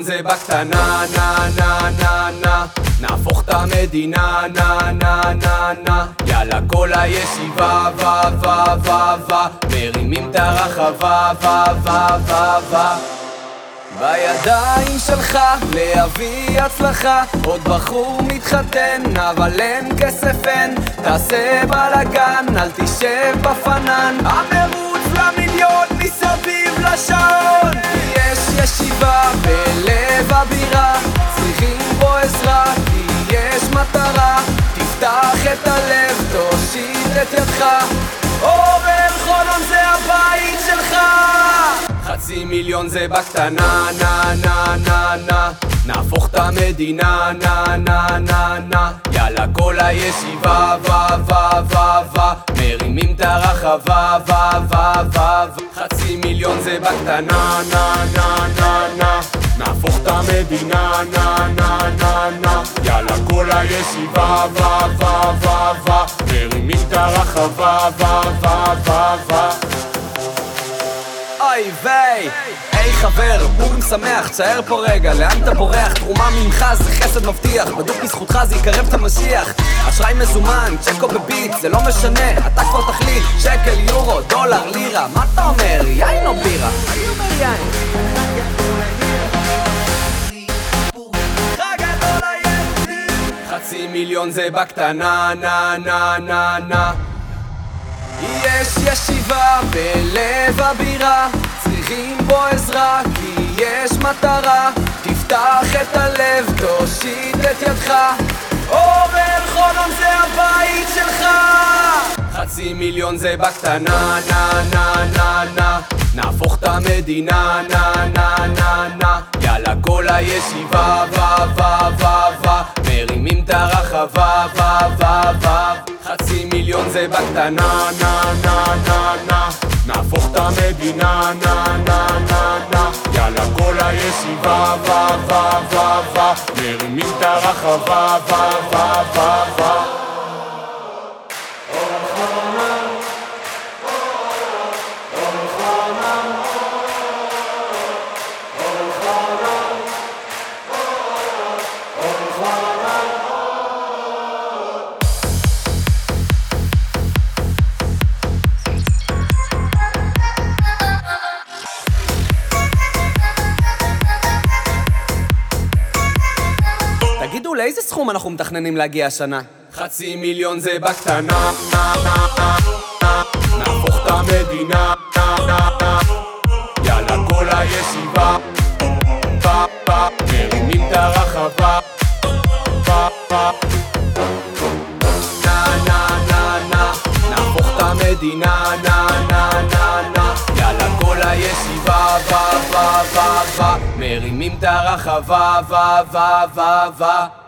זה בקטנה, נה נה נה נה. נהפוך את המדינה, נה נה נה נה. יאללה כל הישיבה, ווה ווה ווה ווה. מרימים את הרחבה, ווה ווה ווה ווה. בידיים שלך להביא הצלחה. עוד בחור מתחתן אבל אין כסף אין. תעשה בלאגן אל תשב בפנן. המרוץ למיליון מסביב תפתח את הלב תושיט את ידך. אורן חולון זה הבית שלך. חצי מיליון זה בקטנה, נה נה נה נה. נהפוך את המדינה, נה נה נה נה. יאללה כל הישיבה, ווה ווה ווה ווה מרימים את הרחבה, ווה ווה ווה חצי מיליון זה בקטנה, נה נה נה נה נהפוך את המדינה, נה נה נה נה יאללה כל הישיבה, ווה ווה ווה ווה מרימים את הרחבה, ווה ווה ווה ווה אוי ויי היי חבר, פורים שמח, תשאר פה רגע, לאן אתה בורח? תרומה ממך זה חסד מבטיח, בדוק בזכותך זה יקרב את המשיח אשראי מזומן, צ'קו בביט, זה לא משנה, אתה כבר תחליט שקל, יורו, דולר, לירה, מה אתה אומר? יין או בירה? מיליון זה בקטנה, נה נה נה נה. יש ישיבה בלב הבירה צריכים פה עזרה כי יש מטרה. תפתח את הלב, תושיט את ידך. אורן חולון זה הבית שלך. חצי מיליון זה בקטנה, נה נה נה נה. נהפוך את המדינה, נה נה נה נה. יאללה כל הישיבה, בקטנה, נה נה נה נה. נהפוך את המדינה, נה נה נה נה. יאללה כל הישיבה, ווה ווה ווה ווה. מרימים את הרחבה, ווה ווה ווה ווה לאיזה סכום אנחנו מתכננים להגיע השנה? חצי מיליון זה בקטנה. נהפוך את המדינה. יאללה כל הישיבה. פה פה מרימים את הרחבה. פה פה נה נה נה נה נהפוך את המדינה. נה נה נה נה יאללה כל הישיבה. ווה ווה ווה ווה מרימים את הרחבה. ווה ווה ווה ווה